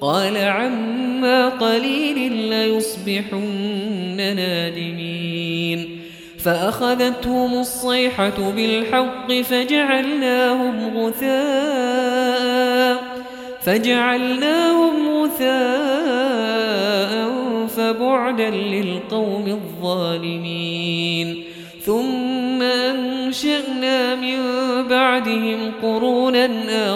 قال عما قليل ليصبحن نادمين. فأخذتهم الصيحة بالحق فجعلناهم غثاء فجعلناهم غثاء فبعدا للقوم الظالمين. ثم أنشأنا من بعدهم قرونا آخرين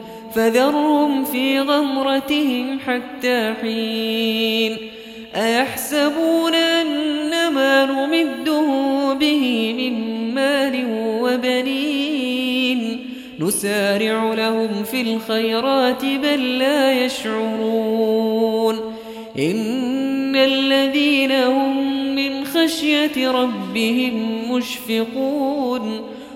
فذرهم في غمرتهم حتى حين أيحسبون أن ما نمدهم به من مال وبنين نسارع لهم في الخيرات بل لا يشعرون إن الذين هم من خشية ربهم مشفقون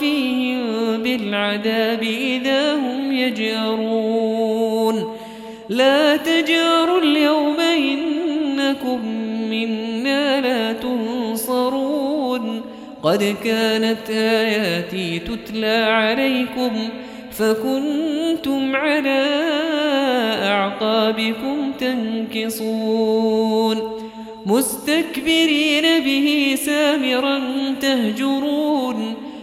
مترفيهم بالعذاب إذا هم يجأرون لا تجاروا اليوم إنكم منا لا تنصرون. قد كانت آياتي تتلى عليكم فكنتم على أعقابكم تنكصون. مستكبرين به سامرا تهجرون.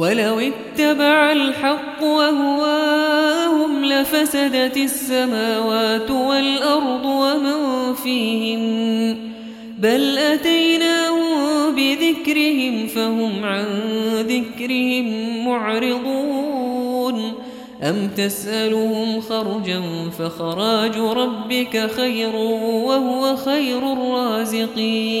ولو اتبع الحق وهواهم لفسدت السماوات والأرض ومن فيهن بل أتيناهم بذكرهم فهم عن ذكرهم معرضون أم تسألهم خرجا فخراج ربك خير وهو خير الرازقين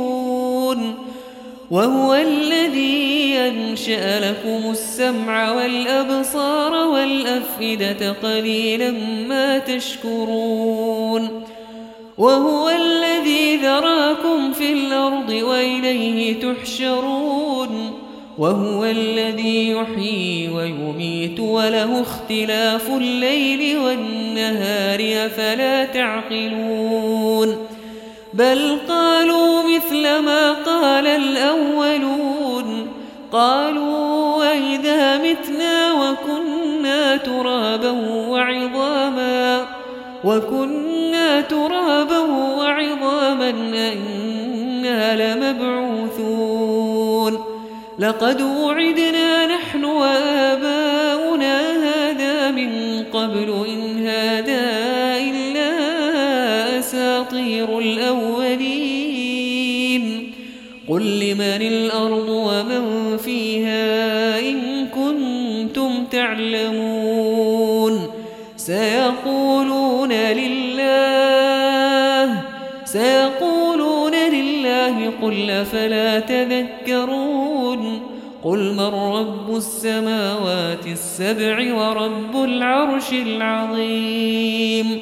وهو الذي أنشأ لكم السمع والأبصار والأفئدة قليلا ما تشكرون. وهو الذي ذراكم في الأرض وإليه تحشرون. وهو الذي يحيي ويميت وله اختلاف الليل والنهار أفلا تعقلون. بل قالوا مثل ما قال الأولون. قالوا وإذا متنا وكنا ترابا وعظاما وكنا ترابا وعظاما أئنا لمبعوثون. لقد وعدنا نحن وآباؤنا قل لمن الأرض ومن فيها إن كنتم تعلمون سيقولون لله سيقولون لله قل أفلا تذكرون قل من رب السماوات السبع ورب العرش العظيم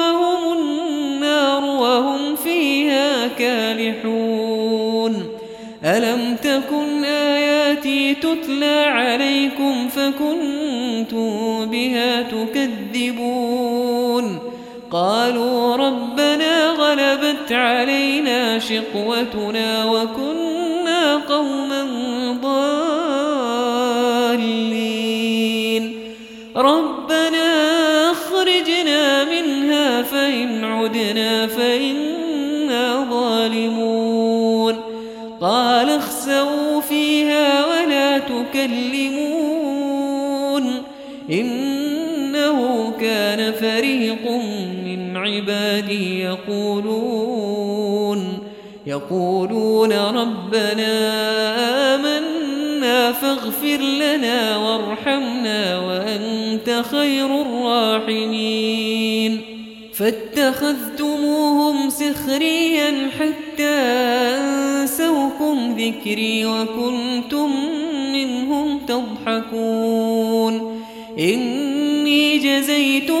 كالحون ألم تكن آياتي تتلى عليكم فكنتم بها تكذبون؟ قالوا ربنا غلبت علينا شقوتنا وكنا عبادي يقولون يقولون ربنا آمنا فاغفر لنا وارحمنا وأنت خير الراحمين فاتخذتموهم سخريا حتى أنسوكم ذكري وكنتم منهم تضحكون إني جزيتهم